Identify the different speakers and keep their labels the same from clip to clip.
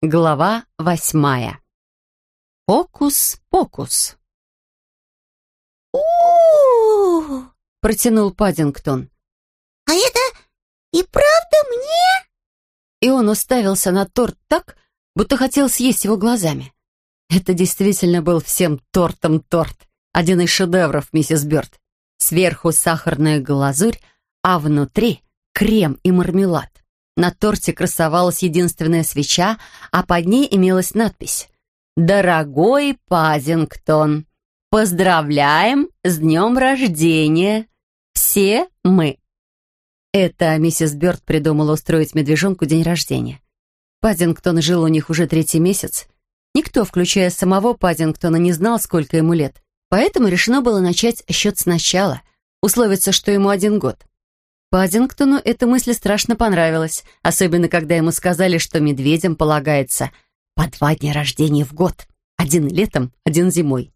Speaker 1: Глава восьмая. Фокус-покус.
Speaker 2: у
Speaker 1: протянул Паддингтон.
Speaker 2: А это и правда мне?
Speaker 1: И он уставился на торт так, будто хотел съесть его глазами. Это действительно был всем тортом торт, один из шедевров миссис Бёрд. Сверху сахарная глазурь, а внутри крем и мармелад. На торте красовалась единственная свеча, а под ней имелась надпись «Дорогой Пазингтон, поздравляем с днем рождения! Все мы!» Это миссис Бёрд придумала устроить медвежонку день рождения. Паддингтон жил у них уже третий месяц. Никто, включая самого Паддингтона, не знал, сколько ему лет. Поэтому решено было начать счет сначала, условиться, что ему один год. Паддингтону эта мысль страшно понравилась, особенно когда ему сказали, что медведям полагается по два дня рождения в год. Один летом, один зимой.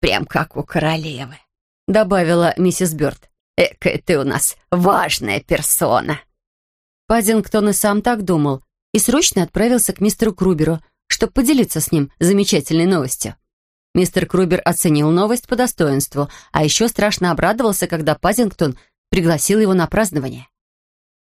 Speaker 1: «Прям как у королевы», — добавила миссис Бёрд. «Экая ты у нас важная персона». Паддингтон и сам так думал, и срочно отправился к мистеру Круберу, чтобы поделиться с ним замечательной новостью. Мистер Крубер оценил новость по достоинству, а еще страшно обрадовался, когда Паддингтон пригласил его на празднование.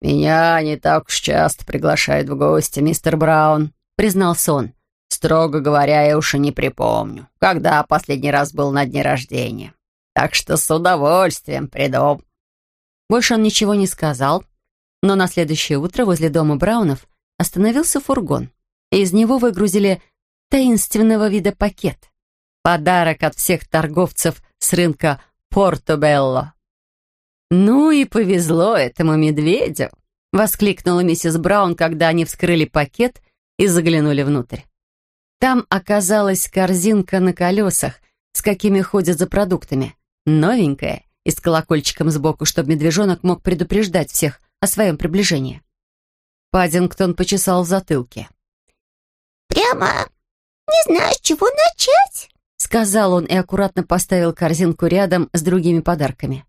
Speaker 3: «Меня не так уж часто приглашают в гости, мистер Браун», — признался он. «Строго говоря, я уж и не припомню, когда последний раз был на дне рождения. Так что с удовольствием приду».
Speaker 1: Больше он ничего не сказал, но на следующее утро возле дома Браунов остановился фургон, и из него выгрузили таинственного вида пакет. Подарок от всех торговцев с рынка Порто-Белло. «Ну и повезло этому медведю!» — воскликнула миссис Браун, когда они вскрыли пакет и заглянули внутрь. Там оказалась корзинка на колесах, с какими ходят за продуктами, новенькая и с колокольчиком сбоку, чтобы медвежонок мог предупреждать всех о своем приближении. Паддингтон почесал в затылке.
Speaker 2: Прямо не знаю, с чего начать,
Speaker 1: сказал он и аккуратно поставил корзинку рядом с другими подарками.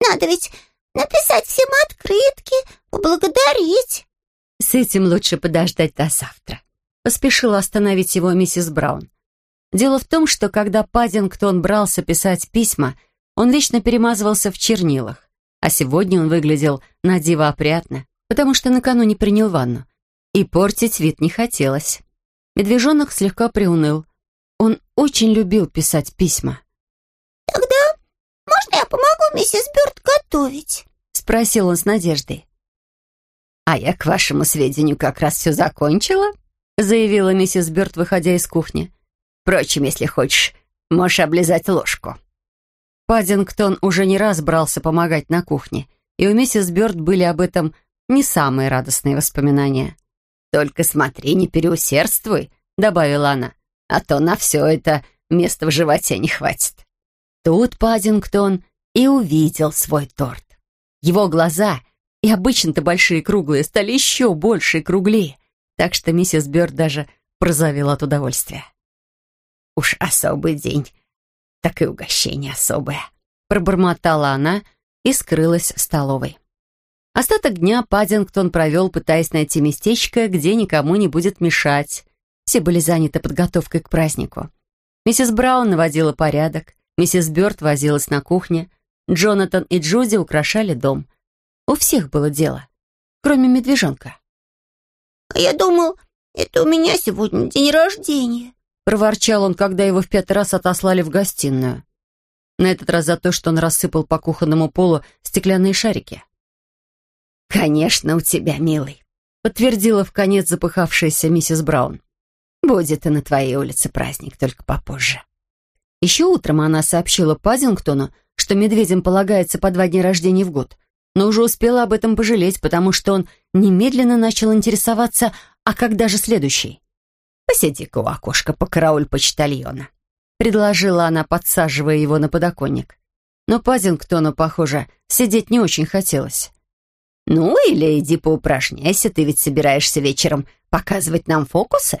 Speaker 2: Надо ведь написать всем открытки, поблагодарить.
Speaker 1: С этим лучше подождать до завтра. Поспешила остановить его миссис Браун. Дело в том, что когда Паддингтон брался писать письма, он вечно перемазывался в чернилах, а сегодня он выглядел на диво опрятно, потому что накануне принял ванну, и портить вид не хотелось. Медвежонок слегка приуныл. Он очень любил писать письма.
Speaker 2: «Можно я помогу миссис Бёрд готовить?»
Speaker 1: — спросил он с надеждой.
Speaker 3: «А я, к вашему сведению, как раз все закончила», — заявила миссис Бёрд, выходя из кухни. «Впрочем, если хочешь, можешь облизать ложку».
Speaker 1: Паддингтон уже не раз брался помогать на кухне, и у миссис Бёрд были об этом не самые радостные воспоминания.
Speaker 3: «Только смотри, не переусердствуй», — добавила она, «а то на все это места в животе не хватит».
Speaker 1: Тут Паддингтон и увидел свой торт. Его глаза, и обычно-то большие круглые, стали еще больше и круглее, так что миссис Бёрд даже прозовела от удовольствия.
Speaker 3: «Уж особый день, так и угощение особое», —
Speaker 1: пробормотала она и скрылась в столовой. Остаток дня Паддингтон провел, пытаясь найти местечко, где никому не будет мешать. Все были заняты подготовкой к празднику. Миссис Браун наводила порядок, Миссис Бёрд возилась на кухне, Джонатан и Джуди украшали дом. У всех было дело, кроме медвежонка.
Speaker 2: «А я думал, это у меня сегодня день рождения»,
Speaker 1: проворчал он, когда его в пятый раз отослали в гостиную. На этот раз за то, что он рассыпал по кухонному полу стеклянные шарики.
Speaker 3: «Конечно, у тебя, милый»,
Speaker 1: подтвердила в конец запыхавшаяся миссис Браун.
Speaker 3: «Будет и на твоей улице праздник, только попозже».
Speaker 1: Еще утром она сообщила Паддингтону, что медведям полагается по два дня рождения в год, но уже успела об этом пожалеть, потому что он немедленно начал интересоваться, а когда же следующий?
Speaker 3: «Посиди-ка у окошка, покарауль почтальона», —
Speaker 1: предложила она, подсаживая его на подоконник. Но Паддингтону, похоже, сидеть не очень хотелось.
Speaker 3: «Ну, или иди поупражняйся, ты ведь собираешься вечером показывать нам фокусы?»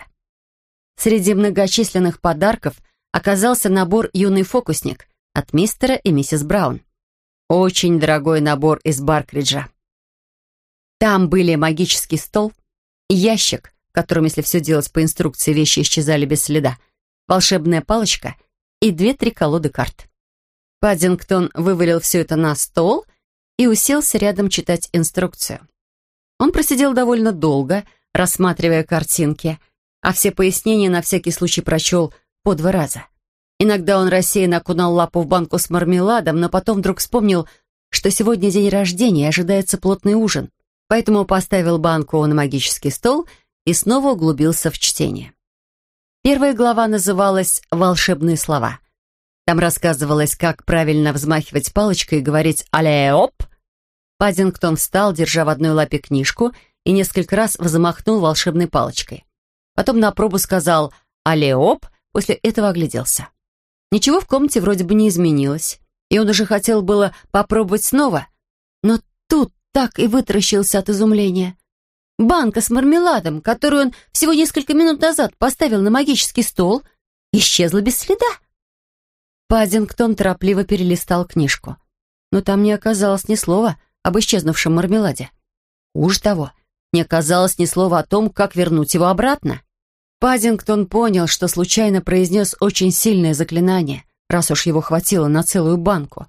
Speaker 1: Среди многочисленных подарков — оказался набор «Юный фокусник» от мистера и миссис Браун. Очень дорогой набор из Баркриджа. Там были магический стол, ящик, в котором, если все делать по инструкции, вещи исчезали без следа, волшебная палочка и две-три колоды карт. Паддингтон вывалил все это на стол и уселся рядом читать инструкцию. Он просидел довольно долго, рассматривая картинки, а все пояснения на всякий случай прочел по два раза. Иногда он рассеянно окунал лапу в банку с мармеладом, но потом вдруг вспомнил, что сегодня день рождения и ожидается плотный ужин, поэтому поставил банку на магический стол и снова углубился в чтение. Первая глава называлась «Волшебные слова». Там рассказывалось, как правильно взмахивать палочкой и говорить «Алле-оп!». Паддингтон встал, держа в одной лапе книжку, и несколько раз взмахнул волшебной палочкой. Потом на пробу сказал «Алле-оп!», после этого огляделся. Ничего в комнате вроде бы не изменилось, и он уже хотел было попробовать снова, но тут так и вытаращился от изумления. Банка с мармеладом, которую он всего несколько минут назад поставил на магический стол, исчезла без следа. Паддингтон торопливо перелистал книжку, но там не оказалось ни слова об исчезнувшем мармеладе. Хуже того, не оказалось ни слова о том, как вернуть его обратно. Паддингтон понял, что случайно произнес очень сильное заклинание, раз уж его хватило на целую банку.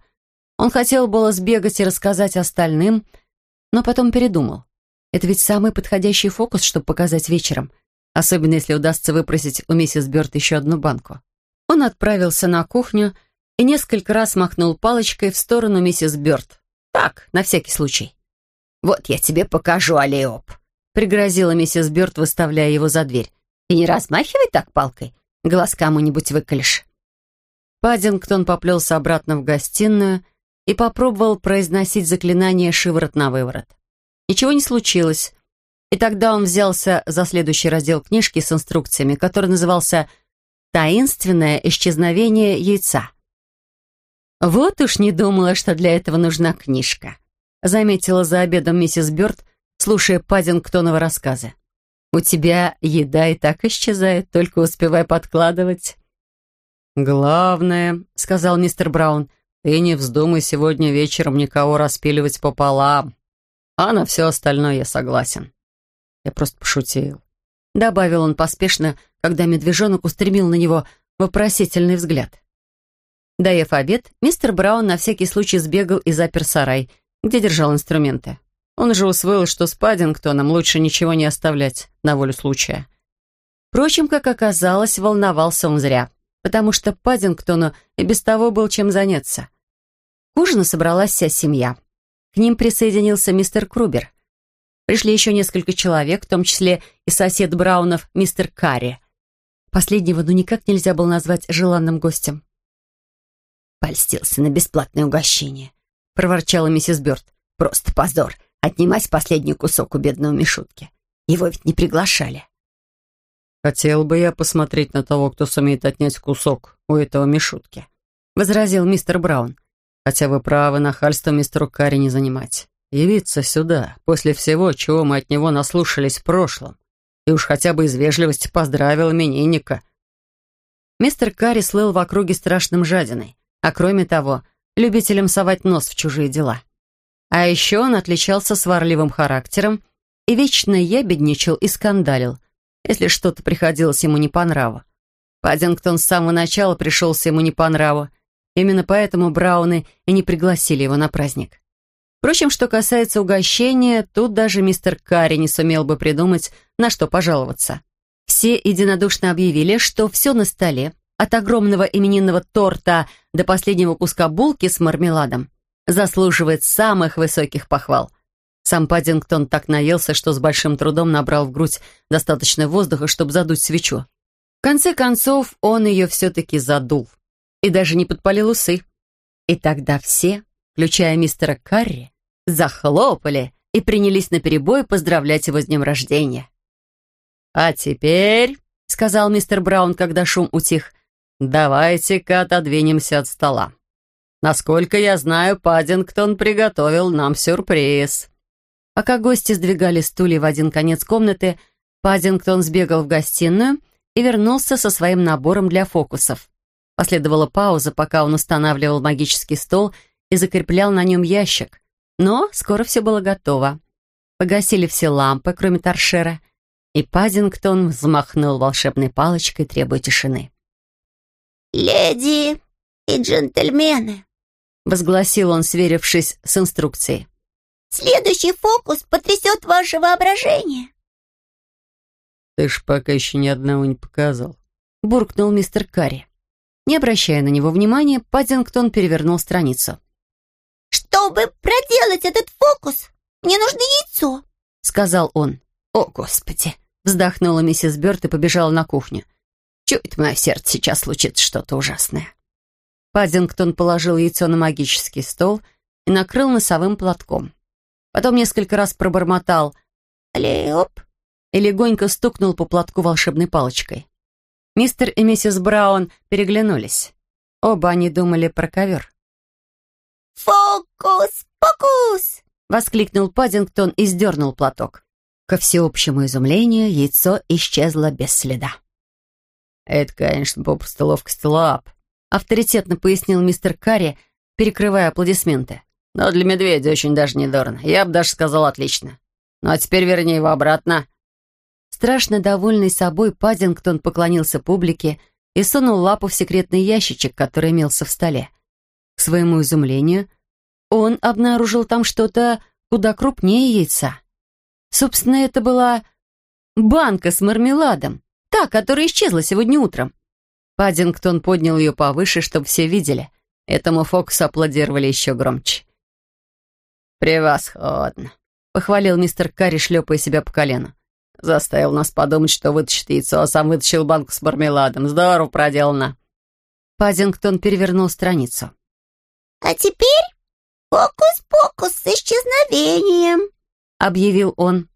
Speaker 1: Он хотел было сбегать и рассказать остальным, но потом передумал. Это ведь самый подходящий фокус, чтобы показать вечером, особенно если удастся выпросить у миссис Бёрд еще одну банку. Он отправился на кухню и несколько раз махнул палочкой в сторону миссис Бёрд. Так, на всякий случай. «Вот я тебе покажу, Алиоп», — пригрозила миссис Бёрд, выставляя его за дверь. И не размахивай так палкой, глаз кому-нибудь выколешь. Паддингтон поплелся обратно в гостиную и попробовал произносить заклинание «шиворот на выворот». Ничего не случилось, и тогда он взялся за следующий раздел книжки с инструкциями, который назывался «Таинственное исчезновение яйца». «Вот уж не думала, что для этого нужна книжка», заметила за обедом миссис Бёрд, слушая Паддингтонова рассказы. У тебя еда и так исчезает, только успевай подкладывать». «Главное», — сказал мистер Браун, — «ты не вздумай сегодня вечером никого распиливать пополам. А на все остальное я согласен». Я просто пошутил. Добавил он поспешно, когда медвежонок устремил на него вопросительный взгляд. Доев обед, мистер Браун на всякий случай сбегал и запер сарай, где держал инструменты. Он же усвоил, что с Паддингтоном лучше ничего не оставлять на волю случая. Впрочем, как оказалось, волновался он зря, потому что Паддингтону и без того был чем заняться. К ужину собралась вся семья. К ним присоединился мистер Крубер. Пришли еще несколько человек, в том числе и сосед Браунов, мистер Карри. Последнего ну никак нельзя было назвать желанным гостем.
Speaker 2: «Польстился на бесплатное угощение», — проворчала миссис Бёрд. «Просто позор отнимать последний кусок у бедного Мишутки. Его ведь не приглашали.
Speaker 3: «Хотел бы я посмотреть на того, кто сумеет отнять кусок у этого Мишутки», — возразил мистер Браун. «Хотя вы правы, нахальство мистеру Карри не занимать. Явиться сюда, после всего, чего мы от него наслушались в прошлом, и уж хотя бы из вежливости поздравил именинника». Мистер Карри слыл в округе страшным жадиной, а кроме того, любителем совать нос в чужие дела. А еще он отличался сварливым характером и вечно ябедничал и скандалил, если что-то приходилось ему не по нраву. Паддингтон с самого начала пришелся ему не по нраву. Именно поэтому Брауны и не пригласили его на праздник. Впрочем, что касается угощения, тут даже мистер Карри не сумел бы придумать, на что пожаловаться. Все единодушно объявили, что все на столе, от огромного именинного торта до последнего куска булки с мармеладом, заслуживает самых высоких похвал. Сам Паддингтон так наелся, что с большим трудом набрал в грудь достаточно воздуха, чтобы задуть свечу. В конце концов, он ее все-таки задул. И даже не подпалил усы. И тогда все, включая мистера Карри, захлопали и принялись наперебой поздравлять его с днем рождения. «А теперь», — сказал мистер Браун, когда шум утих, — «давайте-ка отодвинемся от стола. Насколько я знаю, Паддингтон приготовил нам сюрприз». Пока гости сдвигали стулья в один конец комнаты, Паддингтон сбегал в гостиную и вернулся со своим набором для фокусов. Последовала пауза, пока он устанавливал магический стол и закреплял на нем ящик. Но скоро все было готово. Погасили все лампы, кроме торшера,
Speaker 1: И Паддингтон взмахнул волшебной палочкой, требуя тишины.
Speaker 2: «Леди и джентльмены», —
Speaker 1: возгласил он, сверившись с инструкцией.
Speaker 2: «Следующий фокус потрясет ваше воображение».
Speaker 3: «Ты ж пока еще ни одного не показал», —
Speaker 1: буркнул мистер Карри. Не обращая на него внимания, Паддингтон перевернул страницу.
Speaker 2: «Чтобы проделать этот фокус, мне нужно яйцо», —
Speaker 1: сказал он. «О, Господи!» — вздохнула миссис Бёрд и побежала на кухню. «Чует мое сердце, сейчас случится что-то ужасное». Паддингтон положил яйцо на магический стол и накрыл носовым платком. Потом несколько раз пробормотал «Алле-оп!» и легонько стукнул по платку волшебной палочкой. Мистер и миссис Браун переглянулись. Оба они думали про ковер.
Speaker 2: «Фокус! Фокус!»
Speaker 1: — воскликнул Паддингтон и сдернул платок. Ко всеобщему изумлению яйцо исчезло без следа.
Speaker 3: «Это, конечно, попросту ловкость лап», —
Speaker 1: авторитетно пояснил мистер Карри, перекрывая аплодисменты.
Speaker 3: «Но для медведя очень даже недурно. Я бы даже сказал отлично. Ну а теперь верни его обратно».
Speaker 1: Страшно довольный собой, Паддингтон поклонился публике и сунул лапу в секретный ящичек, который имелся в столе. К своему изумлению, он обнаружил там что-то куда крупнее яйца. Собственно, это была банка с мармеладом, та, которая исчезла сегодня утром. Паддингтон поднял ее повыше, чтобы все видели. Этому Фоксу аплодировали еще громче.
Speaker 3: «Превосходно», —
Speaker 1: похвалил мистер Карри, шлепая себя по колену.
Speaker 3: Заставил нас подумать, что вытащит яйцо, а сам вытащил банку с мармеладом. Здорово проделано.
Speaker 1: Паддингтон перевернул страницу.
Speaker 2: «А теперь фокус-покус с исчезновением», —
Speaker 1: объявил он.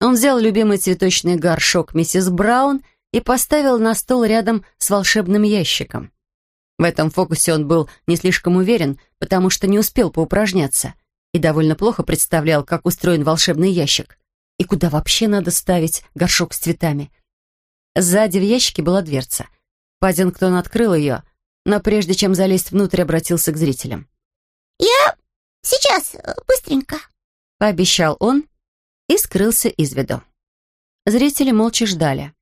Speaker 1: Он взял любимый цветочный горшок миссис Браун и поставил на стол рядом с волшебным ящиком. В этом фокусе он был не слишком уверен, потому что не успел поупражняться и довольно плохо представлял, как устроен волшебный ящик и куда вообще надо ставить горшок с цветами. Сзади в ящике была дверца. Паддингтон открыл ее, но прежде чем залезть внутрь, обратился к зрителям.
Speaker 2: «Я сейчас, быстренько», —
Speaker 1: пообещал он и скрылся из виду. Зрители молча ждали.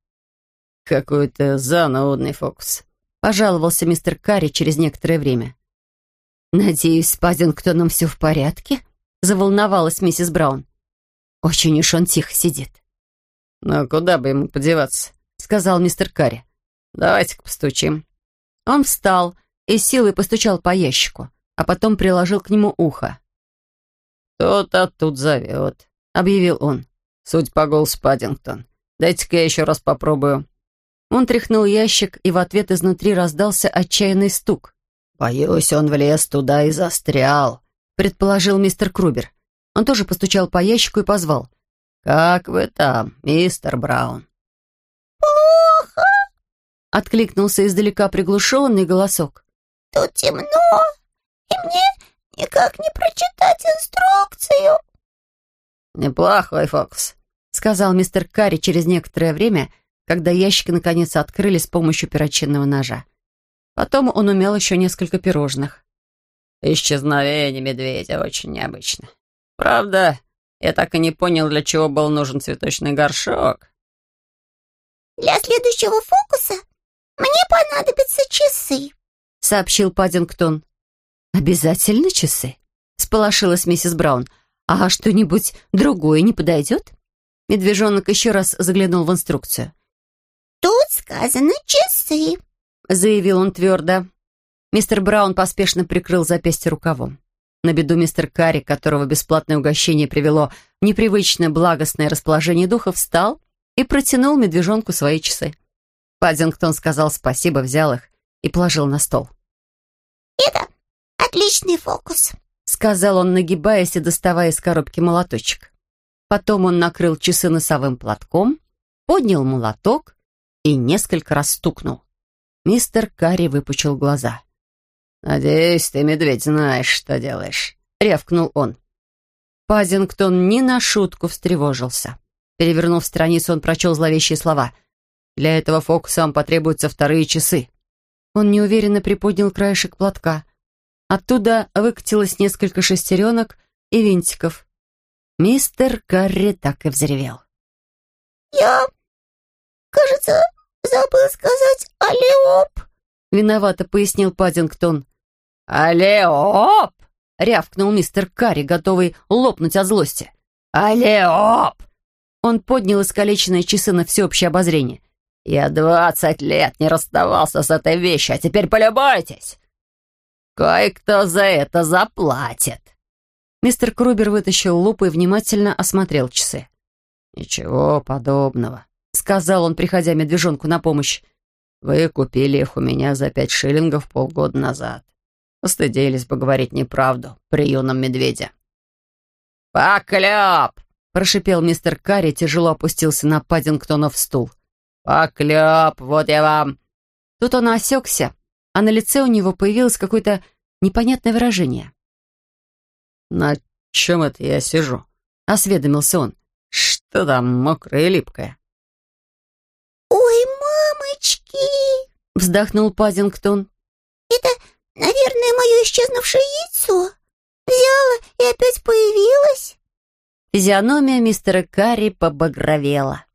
Speaker 3: «Какой-то занудный фокус», —
Speaker 1: пожаловался мистер Карри через некоторое время. «Надеюсь, с Паддингтоном все в порядке?» — заволновалась миссис Браун. Очень уж он тихо сидит.
Speaker 3: «Ну, куда бы ему подеваться?» — сказал мистер Карри. «Давайте-ка постучим».
Speaker 1: Он встал и силой постучал по ящику, а потом приложил к нему ухо.
Speaker 3: «Кто-то тут зовет», — объявил он. «Суть по голосу Паддингтон. Дайте-ка я еще раз попробую».
Speaker 1: Он тряхнул ящик, и в ответ изнутри раздался отчаянный стук.
Speaker 3: «Боюсь, он влез туда и застрял», — предположил мистер Крубер. Он тоже постучал по ящику и позвал. «Как вы там, мистер Браун?»
Speaker 2: «Плохо!»
Speaker 1: — откликнулся издалека приглушенный голосок.
Speaker 2: «Тут темно, и мне никак не прочитать инструкцию».
Speaker 3: «Неплохой фокус», —
Speaker 1: сказал мистер Карри через некоторое время, когда ящики наконец открыли с помощью перочинного ножа. Потом он умел еще несколько пирожных.
Speaker 3: «Исчезновение медведя очень необычно. Правда, я так и не понял, для чего был нужен цветочный горшок.
Speaker 2: «Для следующего фокуса мне понадобятся часы», —
Speaker 1: сообщил Паддингтон. «Обязательно часы?» — сполошилась миссис Браун. «А что-нибудь другое не подойдет?» Медвежонок еще раз заглянул в инструкцию.
Speaker 2: «Тут сказано часы», —
Speaker 1: заявил он твердо. Мистер Браун поспешно прикрыл запястье рукавом. На беду мистер Карри, которого бесплатное угощение привело в непривычное благостное расположение духа, встал и протянул медвежонку свои часы. Паддингтон сказал спасибо, взял их и положил на стол.
Speaker 2: «Это отличный фокус», —
Speaker 1: сказал он, нагибаясь и доставая из коробки молоточек. Потом он накрыл часы носовым платком, поднял молоток и несколько раз стукнул. Мистер Карри выпучил глаза.
Speaker 3: «Надеюсь, ты, медведь, знаешь, что делаешь», — рявкнул он.
Speaker 1: Пазингтон ни на шутку встревожился. Перевернув страницу, он прочел зловещие слова. «Для этого фокуса вам потребуются вторые часы». Он неуверенно приподнял краешек платка. Оттуда выкатилось несколько шестеренок и винтиков. Мистер Карри так и взревел.
Speaker 2: «Я забыл сказать «Аллиоп», —
Speaker 1: виновато пояснил Паддингтон.
Speaker 3: «Аллиоп!»
Speaker 1: — рявкнул мистер Карри, готовый лопнуть от злости.
Speaker 3: «Аллиоп!»
Speaker 1: Он поднял искалеченные часы на всеобщее обозрение.
Speaker 3: «Я двадцать лет не расставался с этой вещью, а теперь полюбуйтесь! Кое-кто за это заплатит!»
Speaker 1: Мистер Крубер вытащил лупу и внимательно осмотрел часы.
Speaker 3: «Ничего подобного», — сказал он, приходя медвежонку на помощь. «Вы купили их у меня за пять шиллингов полгода назад. Постыдились бы говорить неправду при юном медведе». «Поклеп!»
Speaker 1: — прошипел мистер Карри, тяжело опустился на Паддингтонов стул.
Speaker 3: «Поклеп, вот я вам!»
Speaker 1: Тут он осекся, а на лице у него появилось какое-то непонятное выражение.
Speaker 3: «На чем это я сижу?»
Speaker 1: — осведомился он.
Speaker 3: «Что там мокрое и липкое?»
Speaker 2: «Ой, мамочки!»
Speaker 1: — вздохнул Паддингтон.
Speaker 2: «Это, наверное, мое исчезнувшее яйцо. Взяла и опять появилась».
Speaker 1: Физиономия мистера Карри побагровела.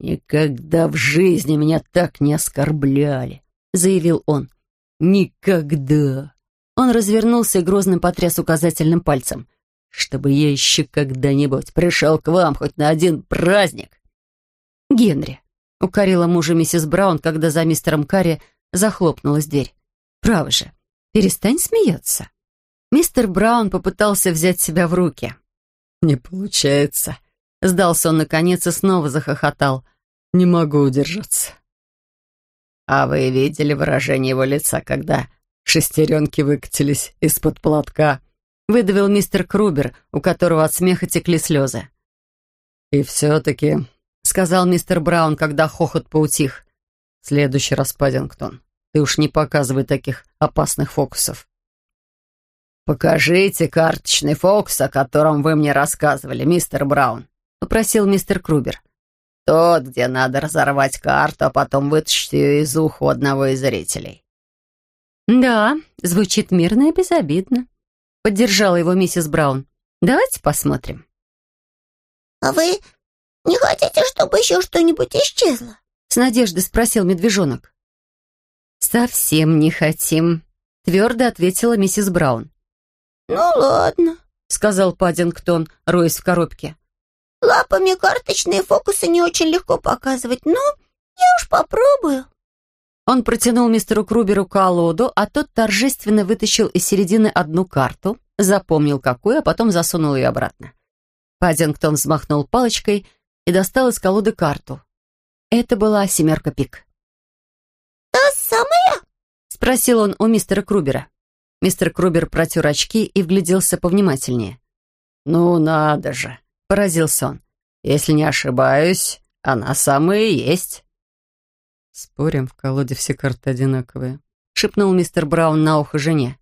Speaker 3: «Никогда в жизни меня так не оскорбляли», — заявил он. «Никогда!»
Speaker 1: Он развернулся и грозно потряс указательным пальцем.
Speaker 3: «Чтобы я еще когда-нибудь пришел к вам хоть на один праздник!»
Speaker 1: «Генри!» — укорила мужа миссис Браун, когда за мистером Карри захлопнулась дверь. «Право же, перестань смеяться!» Мистер Браун попытался взять себя в руки.
Speaker 3: «Не получается!»
Speaker 1: Сдался он наконец и снова захохотал.
Speaker 3: «Не могу удержаться». «А вы видели выражение его лица, когда шестеренки выкатились из-под платка?»
Speaker 1: Выдавил мистер Крубер, у которого от смеха текли слезы.
Speaker 3: «И все-таки», — сказал мистер Браун, когда хохот поутих, — «следующий раз, Паддингтон, ты уж не показывай таких опасных фокусов». «Покажите карточный фокус, о котором вы мне рассказывали, мистер Браун», — попросил мистер Крубер. «Тот, где надо разорвать карту, а потом вытащить ее из уха одного из зрителей».
Speaker 1: «Да, звучит мирно и безобидно», — поддержала его миссис Браун. «Давайте посмотрим».
Speaker 2: «А вы не хотите, чтобы еще что-нибудь исчезло?»
Speaker 1: — с надеждой спросил медвежонок. «Совсем не хотим», — твердо ответила миссис Браун.
Speaker 2: «Ну ладно», —
Speaker 1: сказал Паддингтон, роясь в коробке.
Speaker 2: «Лапами карточные фокусы не очень легко показывать, но я уж попробую».
Speaker 1: Он протянул мистеру Круберу колоду, а тот торжественно вытащил из середины одну карту, запомнил какую, а потом засунул ее обратно. Паддингтон взмахнул палочкой и достал из колоды карту. Это была семерка пик.
Speaker 2: «Та самая?»
Speaker 1: — спросил он у мистера Крубера. Мистер Крубер протер очки и вгляделся повнимательнее.
Speaker 3: «Ну, надо же!» — поразился он. «Если не ошибаюсь, она самая и есть».
Speaker 4: «Спорим, в колоде все карты одинаковые», —
Speaker 1: шепнул мистер Браун на ухо жене.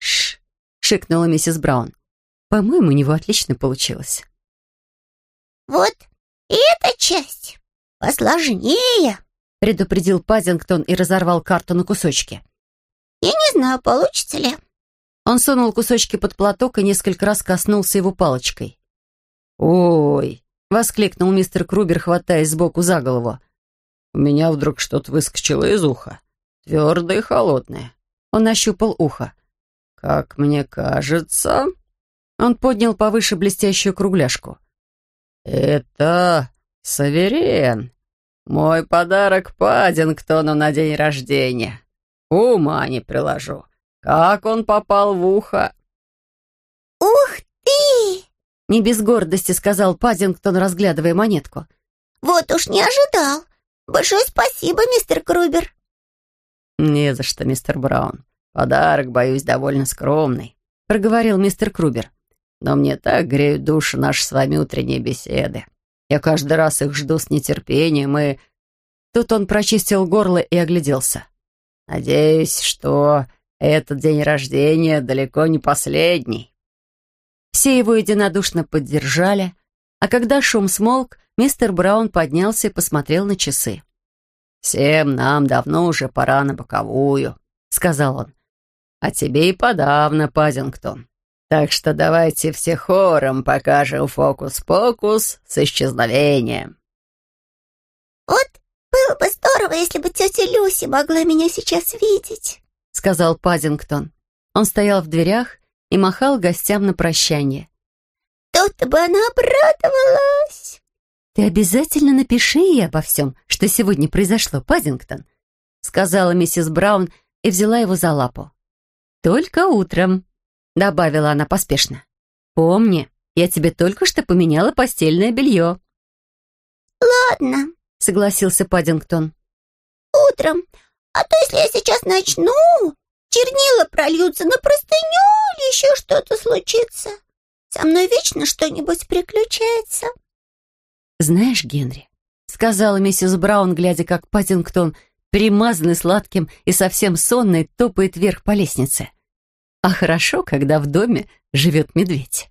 Speaker 1: «Шш!» — шикнула миссис Браун. «По-моему, у него отлично получилось».
Speaker 2: «Вот эта часть посложнее», —
Speaker 1: предупредил Пазингтон и разорвал карту на кусочки.
Speaker 2: Я не знаю, получится ли».
Speaker 1: Он сунул кусочки под платок и несколько раз коснулся его палочкой.
Speaker 3: «Ой!»
Speaker 1: — воскликнул мистер Крубер, хватаясь сбоку за голову.
Speaker 3: «У меня вдруг что-то выскочило из уха. Твердое и холодное».
Speaker 1: Он ощупал ухо.
Speaker 3: «Как мне кажется...»
Speaker 1: Он поднял повыше блестящую кругляшку.
Speaker 3: «Это Саверен. Мой подарок Паддингтону на день рождения. Ума не приложу. Как он попал в ухо?»
Speaker 2: «Ух ты!»
Speaker 1: — не без гордости сказал Паддингтон, разглядывая монетку.
Speaker 2: «Вот уж не ожидал. Большое спасибо, мистер Крубер».
Speaker 3: «Не за что, мистер Браун. Подарок, боюсь, довольно скромный», — проговорил мистер Крубер. «Но мне так греют душу наши с вами утренние беседы. Я каждый раз их жду с нетерпением, и...» Тут он прочистил горло и огляделся. Надеюсь, что этот день рождения далеко не последний».
Speaker 1: Все его единодушно поддержали, а когда шум смолк, мистер Браун поднялся и посмотрел на часы.
Speaker 3: «Всем нам давно уже пора на боковую», — сказал он. «А тебе и подавно, Пазингтон. Так что давайте все хором покажем фокус-покус с исчезновением».
Speaker 2: «Вот было бы здорово, если бы тетя Люси могла меня сейчас видеть», —
Speaker 1: сказал Паддингтон. Он стоял в дверях и махал гостям на прощание.
Speaker 2: «То-то бы она обрадовалась!»
Speaker 1: «Ты обязательно напиши ей обо всем, что сегодня произошло, Паддингтон», сказала миссис Браун и взяла его за лапу. «Только утром», — добавила она поспешно. «Помни, я тебе только что поменяла постельное белье».
Speaker 2: «Ладно», —
Speaker 1: согласился Паддингтон.
Speaker 2: «Утром. А то если я сейчас начну, чернила прольются на простыню или еще что-то случится. Со мной вечно что-нибудь приключается».
Speaker 1: «Знаешь, Генри», — сказала миссис Браун, глядя, как Паддингтон, перемазанный сладким и совсем сонный, топает вверх по лестнице. «А хорошо, когда в доме живет медведь».